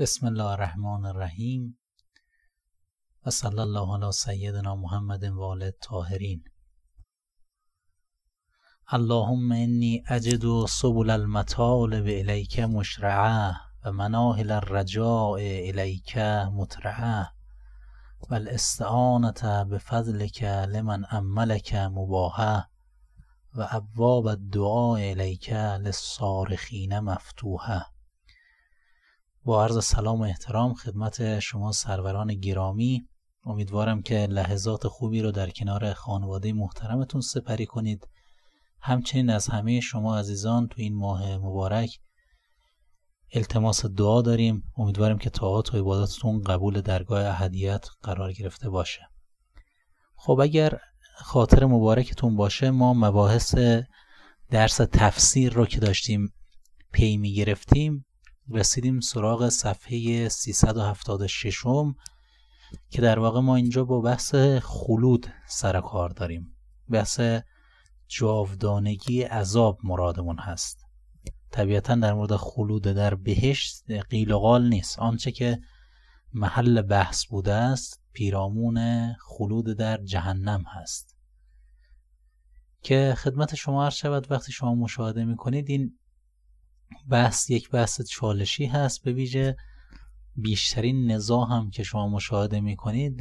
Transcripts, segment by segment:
بسم الله الرحمن الرحیم و صلی الله علی سیدنا محمد و آل الطاهرین اللهم انی اجد سبل المطالب الیک مشرعه و مناهل الرجاء الیک مترعه و الاستعانت بفضلک لمن املک مباهه و ابواب الدعاء الیک للصارخین مفتوحه. با عرض سلام و احترام خدمت شما سروران گرامی. امیدوارم که لحظات خوبی رو در کنار خانواده محترمتون سپری کنید. همچنین از همه شما عزیزان تو این ماه مبارک التماس دعا داریم. امیدوارم که طاعات و عباداتتون قبول درگاه احدیت قرار گرفته باشه. خب اگر خاطر مبارکتون باشه ما مباحث درس تفسیر رو که داشتیم پی می گرفتیم رسیدیم سراغ صفحه 376 که در واقع ما اینجا با بحث خلود سر کار داریم. بحث جاودانگی عذاب مرادمون هست. طبیعتا در مورد خلود در بهشت قیل و قال نیست. آنچه که محل بحث بوده است پیرامون خلود در جهنم هست. که خدمت شما عرض شود وقتی شما مشاهده می‌کنید این بحث یک بحث چالشی هست به ویژه. بیشترین نزاع هم که شما مشاهده می‌کنید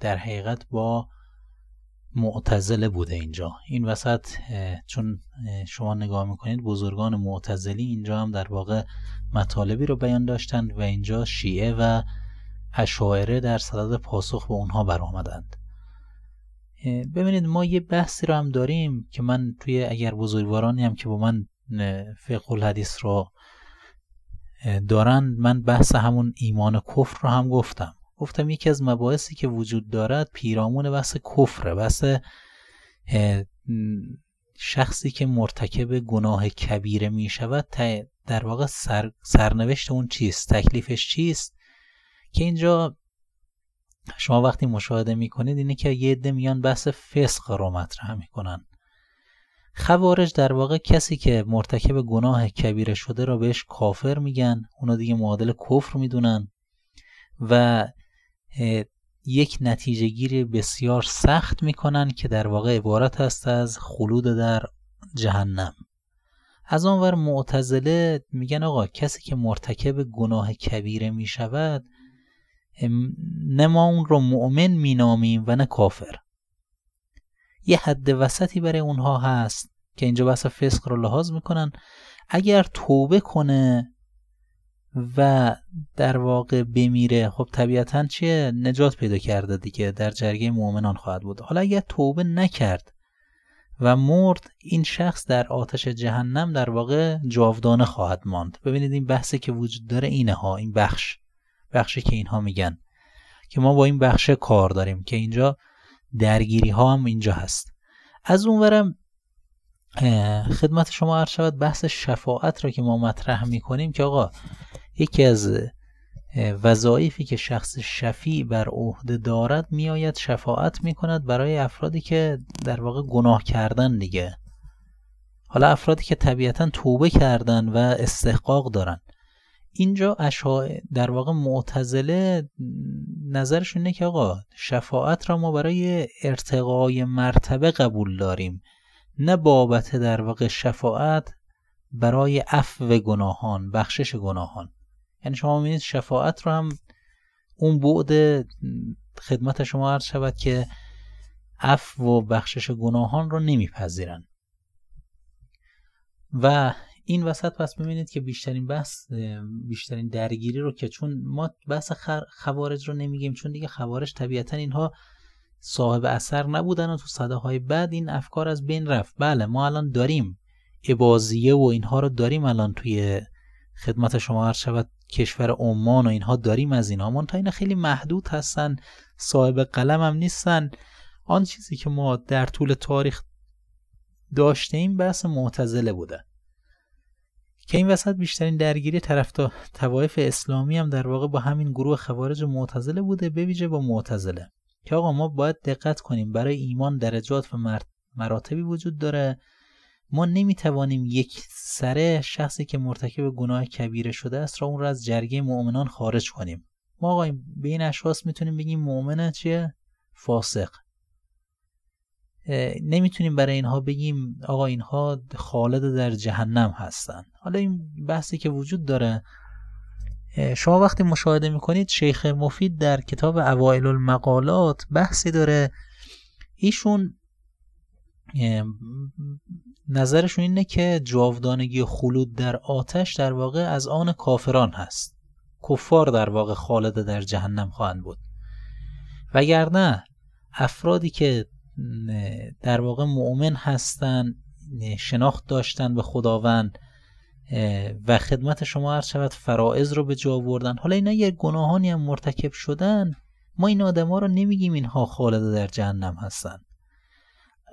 در حقیقت با معتزله بوده اینجا. این وسط چون شما نگاه می‌کنید بزرگان معتزلی اینجا هم در واقع مطالبی رو بیان داشتند و اینجا شیعه و اشاعره در صدد پاسخ به اونها برآمدند. ببینید ما یه بحثی رو هم داریم که من توی اگر بزرگوارانی هم که با من فقه الحدیث رو دارن من بحث همون ایمان کفر رو هم گفتم. گفتم یکی از مباحثی که وجود دارد پیرامون بحث کفره بحث شخصی که مرتکب گناه کبیره می شود در واقع سر، سرنوشت اون چیست؟ تکلیفش چیست؟ که اینجا شما وقتی مشاهده می‌کنید اینه که یه عده میان بحث فسق رو مطرح می‌کنن. خوارج در واقع کسی که مرتکب گناه کبیره شده را بهش کافر میگن اونا دیگه معادل کفر می‌دونن و یک نتیجه گیری بسیار سخت می‌کنن که در واقع عبارت است از خلود در جهنم. از آنور معتزله میگن آقا کسی که مرتکب گناه کبیره می‌شود نه ما اون رو مؤمن مینامیم و نه کافر. یه حد وسطی برای اونها هست که اینجا بحث فسق رو لحاظ می‌کنن. اگر توبه کنه و در واقع بمیره خب طبیعتا چیه نجات پیدا کرده دیگه؟ در جرگه مؤمنان خواهد بود. حالا اگر توبه نکرد و مرد این شخص در آتش جهنم در واقع جاودانه خواهد ماند. ببینید این بحثی که وجود داره اینه ها این بخش. بخشی که اینها میگن که ما با این بخش کار داریم که اینجا درگیری ها هم اینجا هست. از اونورم خدمت شما عرض شود بحث شفاعت را که ما مطرح می‌کنیم که آقا یکی از وظایفی که شخص شفیع بر عهده دارد میآید شفاعت می‌کند برای افرادی که در واقع گناه کردن دیگه. حالا افرادی که طبیعتا توبه کردن و استحقاق دارن. اینجا اشا در واقع معتزله نظرشون اینه که آقا شفاعت را ما برای ارتقای مرتبه قبول داریم. نه بابت در واقع شفاعت برای عفو گناهان بخشش گناهان. یعنی شما می‌بینید شفاعت رو هم اون بعد خدمت شما عرض شود که عفو و بخشش گناهان رو نمیپذیرن. و این وسط پس ببینید که بیشترین بحث بیشترین درگیری رو که چون ما بحث خوارج رو نمیگیم چون دیگه خوارج طبیعتا اینها صاحب اثر نبودن و تو صده های بعد این افکار از بین رفت. بله ما الان داریم عبازیه و اینها رو داریم الان توی خدمت شما عرض شود کشور عمان و اینها داریم از اینها. تا اینا خیلی محدود هستن صاحب قلم هم نیستن. آن چیزی که ما در طول تاریخ داشته بحث معتزله بوده. که این وسط بیشترین درگیری طرف توایف اسلامی هم در واقع با همین گروه خوارج معتزله بوده به ویژه با معتزله. که آقا ما باید دقت کنیم برای ایمان درجات و مراتبی وجود داره. ما نمی‌توانیم یک سره شخصی که مرتکب گناه کبیره شده است را اون را از جرگه مؤمنان خارج کنیم. ما آقا به این اشخاص می‌تونیم بگیم مؤمنه چیه؟ فاسق. نمی‌تونیم برای اینها بگیم آقا اینها خالد در جهنم هستن. حالا این بحثی که وجود داره شما وقتی مشاهده می‌کنید شیخ مفید در کتاب اوائل المقالات بحثی داره. ایشون نظرشون اینه که جاودانگی خلود در آتش در واقع از آن کافران هست. کفار در واقع خالد در جهنم خواهند بود. وگرنه افرادی که در واقع مؤمن هستند شناخت داشتن به خداوند و خدمت شما هر شود فرائض رو به جا آوردن. حالا این اگر گناهانی هم مرتکب شدن ما این آدما رو نمیگیم اینها خالد در جهنم هستن.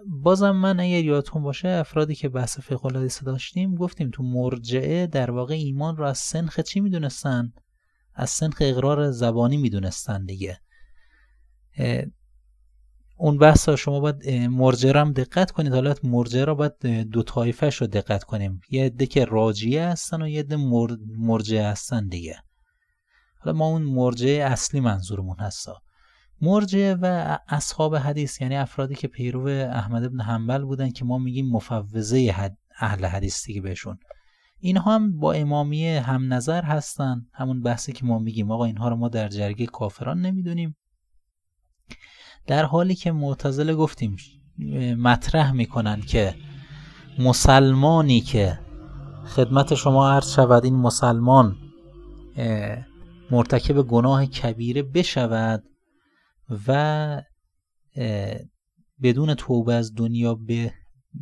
بازم من اگر یادتون باشه افرادی که بحث فقه الحدیث داشتیم گفتیم تو مرجعه در واقع ایمان رو از سنخ چی می‌دونستن؟ از سنخ اقرار زبانی می‌دونستن دیگه. اون بحث شما باید مرجع هم دقت کنید. حالا مرجع رو باید دو طایفه رو دقت کنیم. یه عده که راجیه هستن و یه عده مرجع هستن دیگه. حالا ما اون مرجع اصلی منظورمون هستا. مرجع و اصحاب حدیث یعنی افرادی که پیرو احمد ابن حنبل بودن که ما میگیم مفوضه اهل حدیث دیگه بهشون. اینها هم با امامیه هم نظر هستن. همون بحثی که ما میگیم. آقا اینها رو ما در جرگه کافران نمی‌دونیم. در حالی که معتزله گفتیم مطرح می‌کنن که مسلمانی که خدمت شما عرض شود این مسلمان مرتکب گناه کبیره بشود و بدون توبه از دنیا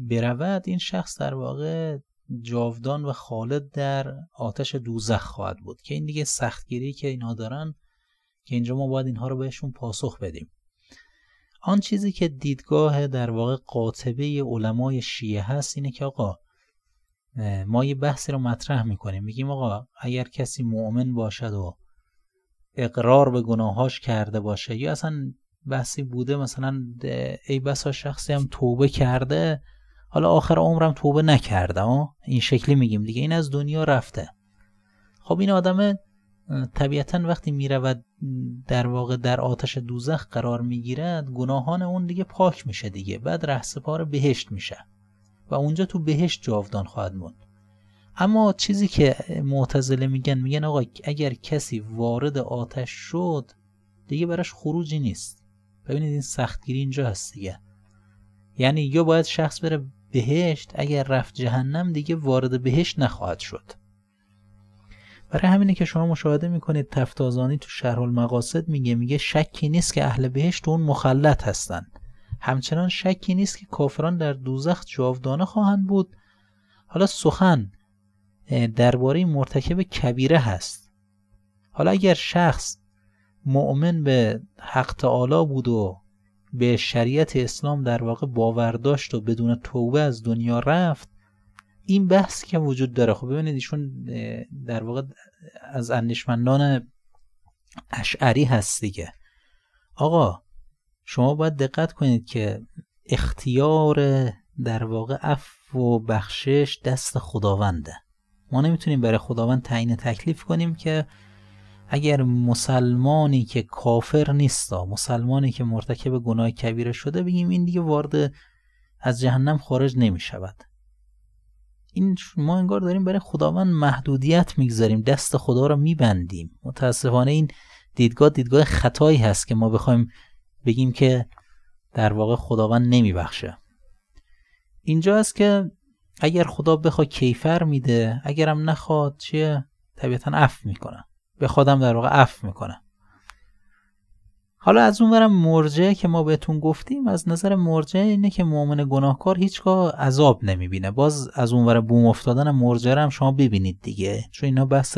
برود این شخص در واقع جاودان و خالد در آتش دوزخ خواهد بود. که این دیگه سختگیری که اینها دارن که اینجا ما باید اینها رو بهشون پاسخ بدیم. آن چیزی که دیدگاه در واقع قاطبه علمای شیعه هست اینه که آقا ما یه بحثی رو مطرح می‌کنیم. میگیم آقا اگر کسی مؤمن باشد و اقرار به گناهاش کرده باشه یا اصلا بحثی بوده مثلا ای بسا شخصی هم توبه کرده حالا آخر عمرم توبه نکرده این شکلی میگیم دیگه. این از دنیا رفته. خب این آدم طبیعتا وقتی می‌رود در واقع در آتش دوزخ قرار می‌گیرد گناهان اون دیگه پاک میشه دیگه. بعد رهسپار بهشت میشه. و اونجا تو بهشت جاودان خواهد موند. اما چیزی که معتزله میگن میگن آقا اگر کسی وارد آتش شد دیگه براش خروجی نیست. ببینید این سختگیری اینجا هست دیگه. یعنی یا باید شخص بره بهشت اگر رفت جهنم دیگه وارد بهشت نخواهد شد. برای همینه که شما مشاهده می‌کنید تفتازانی تو شرح المقاصد میگه میگه شکی نیست که اهل بهشت اون مخلط هستن همچنان شکی نیست که کافران در دوزخ جاودانه خواهند بود. حالا سخن درباره مرتکب کبیره هست. حالا اگر شخص مؤمن به حق تعالی بود و به شریعت اسلام در واقع باور داشت و بدون توبه از دنیا رفت این بحث که وجود داره خب ببینید ایشون در واقع از اندیشمندان اشعری هست دیگه. آقا شما باید دقت کنید که اختیار در واقع عفو و بخشش دست خداونده. ما نمی‌تونیم برای خداوند تعیین تکلیف کنیم که اگر مسلمانی که کافر نیستا مسلمانی که مرتکب گناه کبیره شده بگیم این دیگه وارد از جهنم خارج نمی شود این ما انگار داریم برای خداوند محدودیت می‌گذاریم دست خدا رو میبندیم. متاسفانه این دیدگاه دیدگاه خطایی هست که ما بخوایم بگیم که در واقع خداوند نمیبخشه. اینجا است که اگر خدا بخواد کیفر میده اگرم نخواد چیه؟ طبیعتا اف می‌کنه. به خودم در واقع اف می‌کنه. حالا از اونورم مرجع که ما بهتون گفتیم از نظر مرجع اینه که مؤمن گناهکار هیچگاه عذاب نمی‌بینه. باز از اونور بوم افتادن مرجع هم شما ببینید دیگه. چون اینا بحث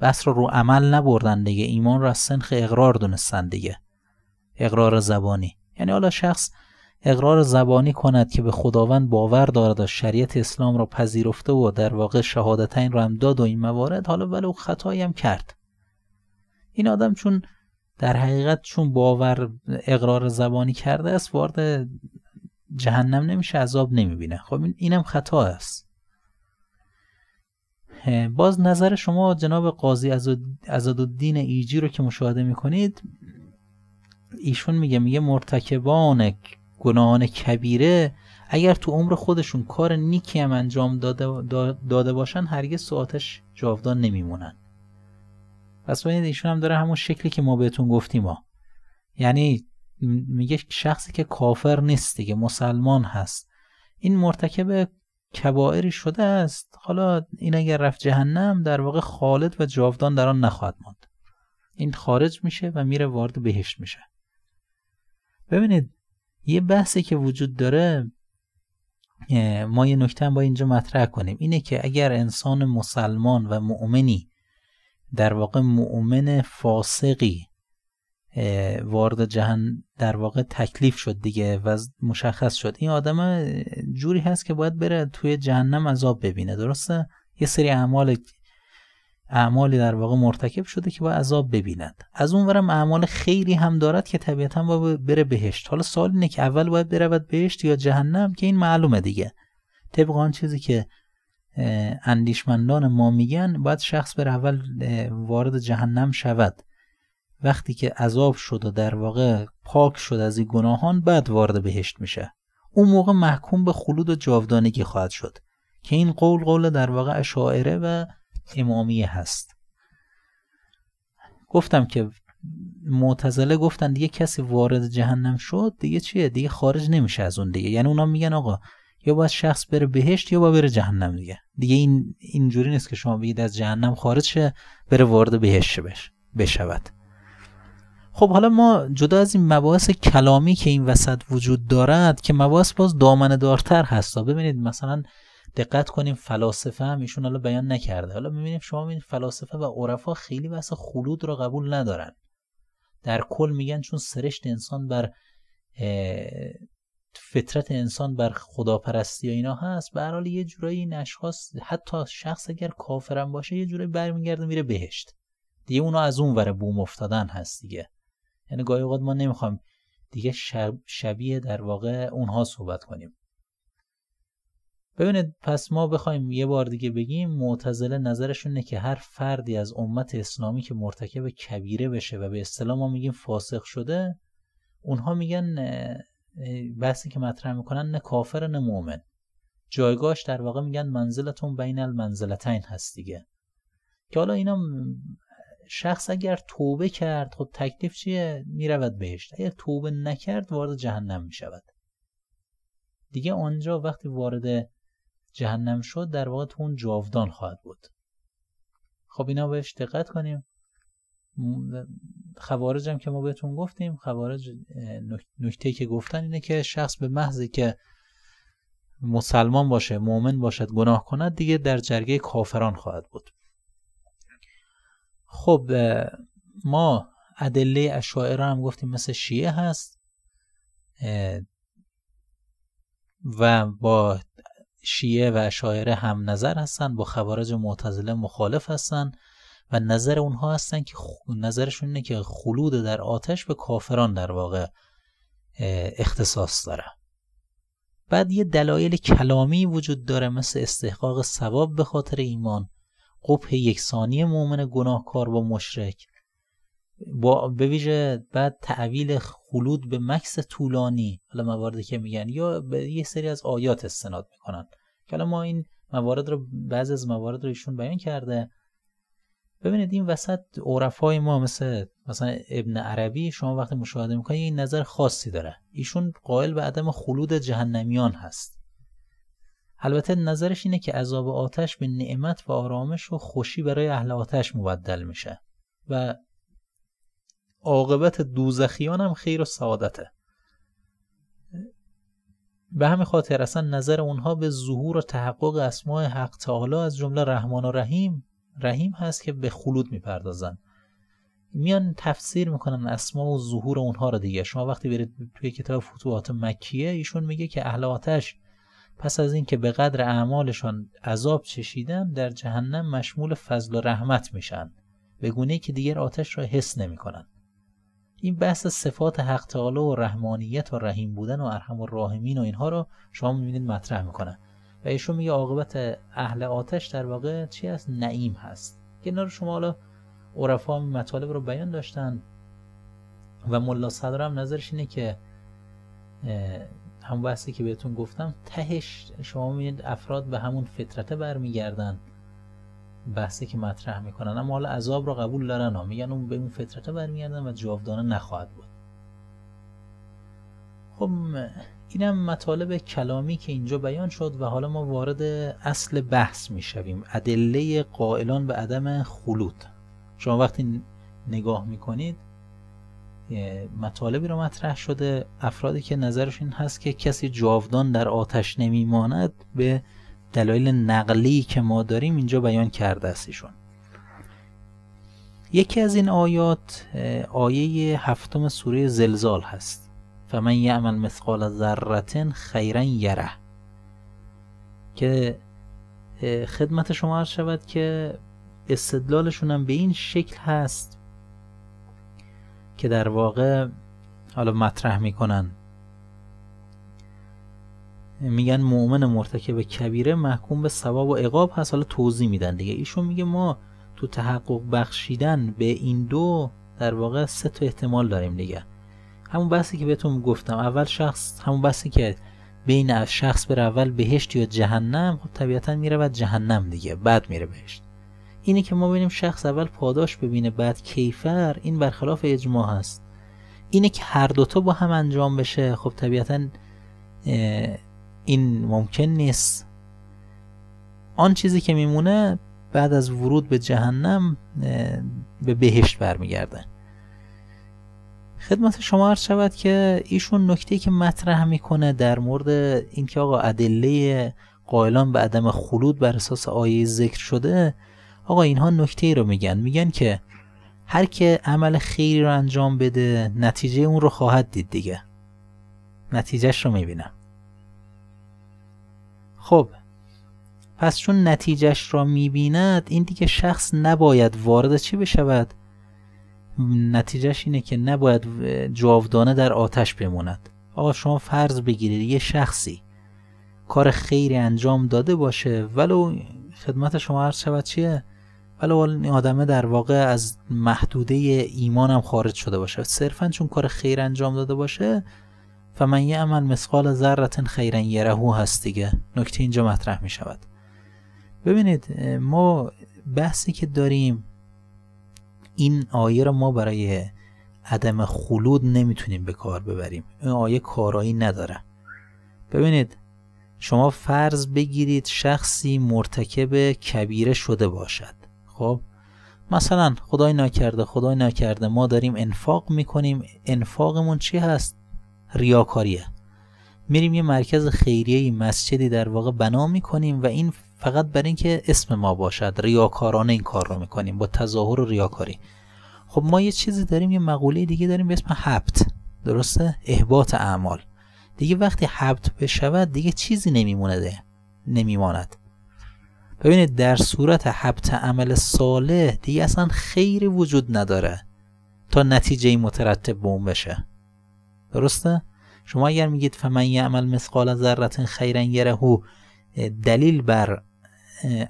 بحث رو رو عمل نبردن دیگه. ایمان رو از سنخ اقرار دونستن دیگه. اقرار زبانی. یعنی حالا شخص اقرار زبانی کند که به خداوند باور دارد و شریعت اسلام را پذیرفته و در واقع شهادتین را هم داد و این موارد حالا ولو خطایی هم کرد. این آدم چون در حقیقت چون باور اقرار زبانی کرده است وارد جهنم نمیشه عذاب نمی‌بینه. خب اینم خطا است. باز نظر شما جناب قاضی ازادالدین ایجی رو که مشاهده می‌کنید ایشون میگه میگه مرتکبان گناهان کبیره اگر تو عمر خودشون کار نیکی هم انجام داده, داده باشن هرگز تو آتش جاودان نمیمونن. پس ببینید ایشون هم داره همون شکلی که ما بهتون گفتیم ها. یعنی میگه شخصی که کافر نیست دیگه مسلمان هست. این مرتکب کبائری شده است. حالا این اگر رفت جهنم در واقع خالد و جاودان در آن نخواهد ماند. این خارج میشه و میره وارد بهشت میشه. ببینید یه بحثی که وجود داره ما یه نکته با اینجا مطرح کنیم. اینه که اگر انسان مسلمان و مؤمنی در واقع مؤمن فاسقی وارد جهن در واقع تکلیف شد دیگه و مشخص شد. این آدم جوری هست که باید بره توی جهنم عذاب ببینه درسته؟ یه سری اعمال اعمالی در واقع مرتکب شده که باید عذاب ببیند. از اون ورم اعمال خیری هم دارد که طبیعتا باید بره بهشت. حالا سوال اینه که اول باید برود بهشت یا جهنم؟ که این معلومه دیگه. طبق آن چیزی که اندیشمندان ما میگن باید شخص بر اول وارد جهنم شود. وقتی که عذاب شد و در واقع پاک شد از این گناهان بعد وارد بهشت میشه. اون موقع محکوم به خلود و جاودانگی خواهد شد. که این قول قول در واقع اشاعره و امامیه هست. گفتم که معتزله گفتن دیگه کسی وارد جهنم شد دیگه چیه؟ دیگه خارج نمیشه از اون دیگه. یعنی اونا میگن آقا یا باید شخص بره بهشت یا باید بره جهنم دیگه. دیگه این اینجوری نیست که شما بگید از جهنم خارج شه بره وارد بهشت بش بشود. خب حالا ما جدا از این مباحث کلامی که این وسط وجود دارد که مباحث باز دامنه دارتر هست ببینید مثلا دقت کنیم فلاسفه هم ایشون حالا بیان نکرده. حالا می‌بینیم شما این فلاسفه و عرفا خیلی بحث خلود رو قبول ندارن. در کل میگن چون سرشت انسان بر فطرت انسان بر خداپرستی و اینا هست به حال یه جورایی این اشخاص حتی شخص اگر کافرم باشه یه جورایی برمیگرده میره بهشت. دیگه اونا از اون ور بوم افتادن هست دیگه. یعنی گاهی اوقات ما نمی‌خوایم دیگه شبیه در واقع اونها صحبت کنیم. ببینید پس ما بخوایم یه بار دیگه بگیم معتزله نظرشون اینه که هر فردی از امت اسلامی که مرتکب کبیره بشه و به اصطلاح ما میگیم فاسق شده اونها میگن بحثی که مطرح می‌کنن نه کافر نه مؤمن. جایگاهش در واقع میگن منزلتون بین المنزلتین هست دیگه. که حالا اینا شخص اگر توبه کرد خب تکلیف چیه؟ می‌رود بهشت اگر توبه نکرد وارد جهنم می‌شود. دیگه آنجا وقتی وارد جهنم شد در واقع تو اون جاودان خواهد بود. خب اینا بهش دقت کنیم. خوارج هم که ما بهتون گفتیم خوارج نکته که گفتن اینه که شخص به محضی که مسلمان باشه مؤمن باشد گناه کند دیگه در جرگه کافران خواهد بود. خب ما ادله اشاعره هم گفتیم مثل شیعه هست و با شیعه و اشاعره هم نظر هستن با خوارج معتزله مخالف هستن. و نظر اونها هستن که نظرشون اینه که خلود در آتش به کافران در واقع اختصاص داره. بعد یه دلایل کلامی وجود داره مثل استحقاق ثواب به خاطر ایمان قبح یکسانی مؤمن گناهکار با مشرک با به ویژه بعد تعویل خلود به مکس طولانی حالا مواردی که میگن یا به یه سری از آیات استناد می‌کنن. که حالا ما این موارد رو بعضی از موارد رو ایشون بیان کرده. ببینید این وسط عرفای ما مثل مثلا ابن عربی شما وقتی مشاهده می‌کنید این نظر خاصی داره. ایشون قائل به عدم خلود جهنمیان هست. البته نظرش اینه که عذاب آتش به نعمت و آرامش و خوشی برای اهل آتش مبدل میشه و عاقبت دوزخیان هم خیر و سعادته. به همین خاطر اصلا نظر اونها به ظهور و تحقق اسماع حق تعالی از جمله رحمان و رحیم رحیم هست که به خلود می‌پردازن. میان تفسیر می‌کنن اسما و ظهور اونها رو دیگه. شما وقتی برید توی کتاب فتوحات مکیه ایشون میگه که اهل آتش پس از اینکه به قدر اعمالشان عذاب چشیدن در جهنم مشمول فضل و رحمت میشن به گونه که دیگر آتش را حس نمی‌کنن. این بحث صفات حق تعالی و رحمانیت و رحیم بودن و ارحم و راحمین و اینها رو شما می‌بینید مطرح می‌کنن و ایشون میگه عاقبت اهل آتش در واقع چی هست؟ نعیم هست. که اینا رو شما حالا عرفا مطالب رو بیان داشتن و ملا صدر هم نظرش اینه که هم بحثی که بهتون گفتم تهش شما می‌بینید افراد به همون فطرته برمیگردن بحثی که مطرح می‌کنن. اما حالا عذاب رو قبول دارن ها. میگن اون به اون فطرته برمیگردن و جاودانه نخواهد بود. خب اینم مطالب کلامی که اینجا بیان شد و حالا ما وارد اصل بحث می‌شویم. ادله قائلان به عدم خلود شما وقتی نگاه می‌کنید مطالبی رو مطرح شده. افرادی که نظرشون هست که کسی جاودان در آتش نمیماند به دلایل نقلی که ما داریم اینجا بیان کرده است ایشون. یکی از این آیات آیه هفتم سوره زلزال هست. فمن یعمل مثقال ذره خیرا یره که خدمت شما عرض شود که استدلالشون هم به این شکل هست که در واقع حالا مطرح می‌کنن. میگن مؤمن مرتکب کبیره محکوم به ثواب و عقاب هست. حالا توضیح میدن دیگه. ایشون میگه ما تو تحقق بخشیدن به این دو در واقع سه تا احتمال داریم دیگه. همون بحثی که بهتون گفتم اول شخص همون بحثی که بین شخص بر اول بهشت یا جهنم خب طبیعتا میره بعد جهنم دیگه بعد میره بهشت. اینه که ما ببینیم شخص اول پاداش ببینه بعد کیفر این برخلاف اجماع هست. اینه که هر دوتا با هم انجام بشه خب طبیعتا این ممکن نیست. آن چیزی که میمونه بعد از ورود به جهنم به بهشت برمیگرده خدمت شما عرض شود که ایشون نکته که مطرح می‌کنه در مورد اینکه آقا ادله قائلان به عدم خلود بر اساس آیه ذکر شده آقا اینها نکته ای رو میگن. میگن که هر که عمل خیری رو انجام بده نتیجه اون رو خواهد دید دیگه. نتیجهش رو می‌بینم خب پس چون نتیجهش را می‌بیند این دیگه شخص نباید وارد چی بشود؟ نتیجهش اینه که نباید جاودانه در آتش بموند آقا شما فرض بگیرید یه شخصی کار خیری انجام داده باشه ولو خدمت شما عرض شود چیه؟ ولو این آدمه در واقع از محدوده ایمان هم خارج شده باشه. صرفا چون کار خیر انجام داده باشه فمن یعمل مثقال ذره خیرا یرهو هست دیگه. نکته اینجا مطرح می شود ببینید ما بحثی که داریم این آیه رو ما برای عدم خلود نمی‌تونیم به کار ببریم. این آیه کارایی نداره. ببینید شما فرض بگیرید شخصی مرتکب کبیره شده باشد. خب مثلا خدای نکرده خدای نکرده ما داریم انفاق می‌کنیم. انفاقمون چی هست؟ ریاکاریه. میریم یه مرکز خیریه مسجدی در واقع بنا می‌کنیم و این فقط برای اینکه اسم ما باشد ریاکارانه این کار رو می‌کنیم با تظاهر و ریاکاری. خب ما یه چیزی داریم یه مقوله دیگه داریم به اسم حبت درسته؟ احباط اعمال. دیگه وقتی حبت بشود دیگه چیزی نمیمونه نمیماند. ببینید در صورت حبت عمل صالح دیگه اصلا خیری وجود نداره تا نتیجه مترتب به اون بشه. درسته؟ شما اگر میگید فمن یعمل مثقال ذره خیرا یرهو دلیل بر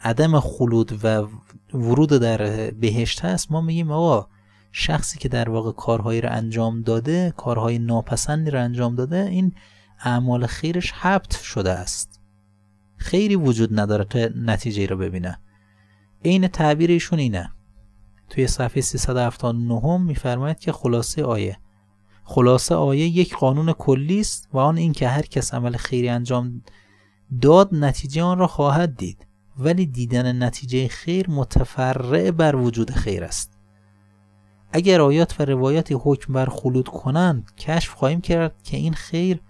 عدم خلود و ورود در بهشت هست ما میگیم آقا شخصی که در واقع کارهایی رو انجام داده کارهای ناپسندی رو انجام داده این اعمال خیرش حبت شده است. خیری وجود نداره تا نتیجه رو ببینه. عین تعبیر ایشون اینه. توی صفحه 379 میفرماید که خلاصه آیه. خلاصه آیه یک قانون کلی است و آن اینکه هر کس عمل خیری انجام داد نتیجه آن را خواهد دید. ولی دیدن نتیجه خیر متفرع بر وجود خیر است. اگر آیات و روایاتی حکم بر خلود کنند کشف خواهیم کرد که این خیر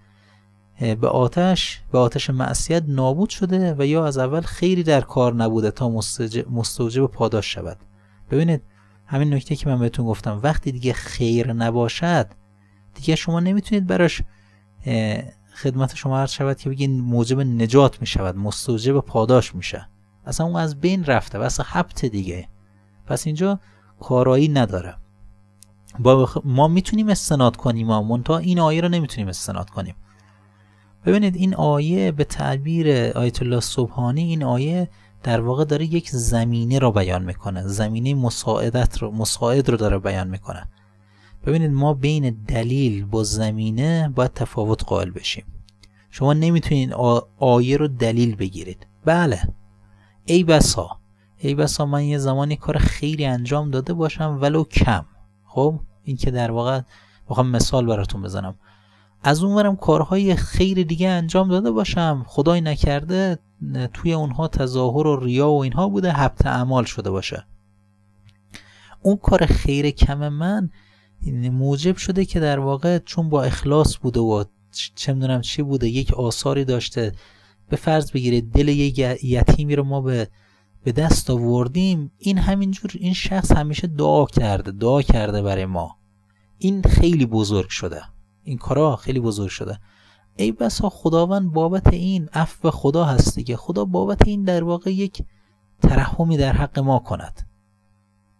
به آتش به آتش معصیت نابود شده و یا از اول خیری در کار نبوده تا مستوجب پاداش شود. ببینید همین نکته که من بهتون گفتم وقتی دیگه خیر نباشد دیگه شما نمی‌تونید براش خدمت شما عرض شود که بگین موجب نجات می شود مستوجب پاداش میشه. اصلا اون از بین رفته و اصلا حبت دیگه. پس اینجا کارایی نداره. با ما می‌تونیم استناد کنیم ما منتها این آیه رو نمی‌تونیم استناد کنیم. ببینید این آیه به تعبیر آیت الله صبحانی این آیه در واقع داره یک زمینه رو بیان می‌کنه. زمینه مساعدت رو مساعد رو داره بیان می‌کنه. ببینید ما بین دلیل با زمینه باید تفاوت قائل بشیم. شما نمی‌تونید آیه رو دلیل بگیرید. بله. ای بسا ای بسا من یه زمانی کار خیلی انجام داده باشم ولو کم. خب؟ این که در واقع بخوام مثال براتون بزنم. از اونورم کارهای خیر دیگه انجام داده باشم. خدای نکرده توی اونها تظاهر و ریا و اینها بوده حبت اعمال شده باشه. اون کار خیر کم من موجب شده که در واقع چون با اخلاص بوده و چه می‌دونم چی بوده یک آثاری داشته به فرض بگیره دل یک یتیمی رو ما به به دست آوردیم این همینجور این شخص همیشه دعا کرده دعا کرده برای ما. این خیلی بزرگ شده. این کارا خیلی بزرگ شده. ای بسا خداوند بابت این عفو خدا هست دیگه خدا بابت این در واقع یک ترحمی در حق ما کند.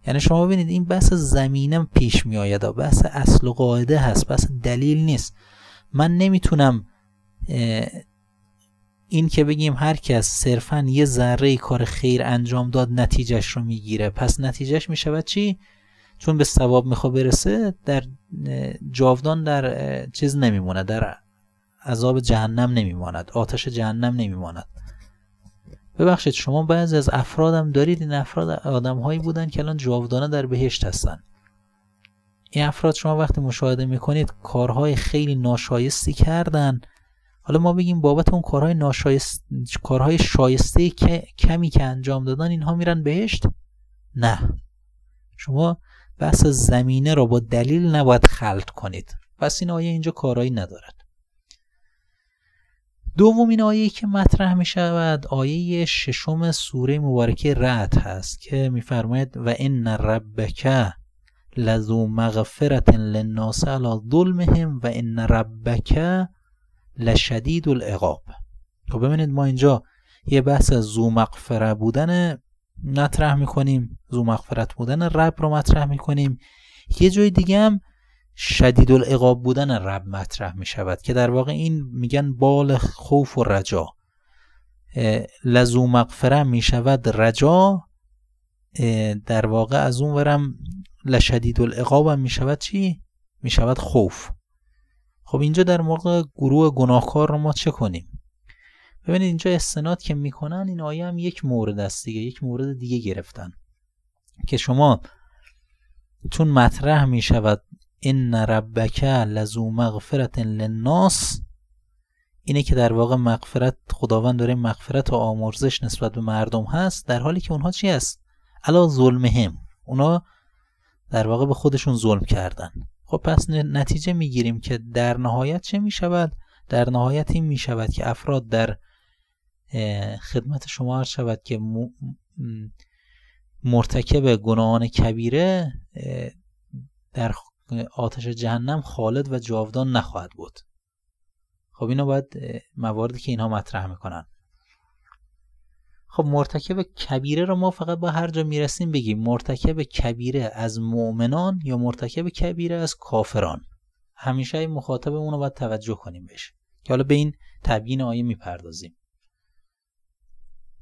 یعنی شما ببینید این بحث زمینم پیش می آید بحث اصل و قاعده هست بحث دلیل نیست. من نمی‌تونم این که بگیم هر کس صرفا یه ذره کار خیر انجام داد نتیجهش رو می‌گیره. پس نتیجهش می‌شود چی؟ چون به ثواب می‌خواد برسه در جاودان در چیز نمیمونه در عذاب جهنم نمیماند آتش جهنم نمیماند. ببخشید شما بعضی از افرادم دارید این افراد آدم هایی بودن که الان جاودانه در بهشت هستن. این افراد شما وقتی مشاهده می‌کنید کارهای خیلی ناشایستی کردن. حالا ما بگیم بابت اون کارهای ناشایست کارهای شایسته که کمی که انجام دادن اینها میرن بهشت؟ نه. شما بحث زمینه را با دلیل نباید خلط کنید. پس این آیه اینجا کارایی ندارد. دومین آیه که مطرح می شود آیه ششم سوره مبارکه رعد هست که میفرماید و ان ربک لذو مغفرت للناس علی ظلمهم و ان ربک لشدید العقاب. خب ببینید ما اینجا یه بحث از زو مغفره بودن مطرح می‌کنیم زو مغفرت بودن رب رو مطرح می‌کنیم. یه جای دیگه هم شدید العقاب بودن رب مطرح می شود که در واقع این میگن بال خوف و رجا. لزو مغفره می شود رجا در واقع از اون ورم لشدید العقاب هم می چی؟ می شود خوف. خب اینجا در موقع گروه گناهکار رو ما چه کنیم؟ ببینید اینجا استناد که می‌کنن این آیه هم یک مورد است دیگه یک مورد دیگه گرفتن که شما چون مطرح می شود ان ربک لزو مغفرت للناس اینه که در واقع مغفرت خداوند داره مغفرت و آمرزش نسبت به مردم هست در حالی که اونها چی هست؟ علا ظلمهم. اونا در واقع به خودشون ظلم کردن. خب پس نتیجه می‌گیریم که در نهایت چه می‌شود؟ در نهایت این می‌شود که افراد در خدمت شما عرض شود که مرتکب گناهان کبیره در آتش جهنم خالد و جاودان نخواهد بود. خب اینا باید مواردی که اینها مطرح می‌کنن. خب مرتکب کبیره رو ما فقط با هر جا می‌رسیم بگیم. مرتکب کبیره از مؤمنان یا مرتکب کبیره از کافران؟ همیشه این مخاطب اونو باید توجه کنیم بهش. که حالا به این تبیین آیه می‌پردازیم.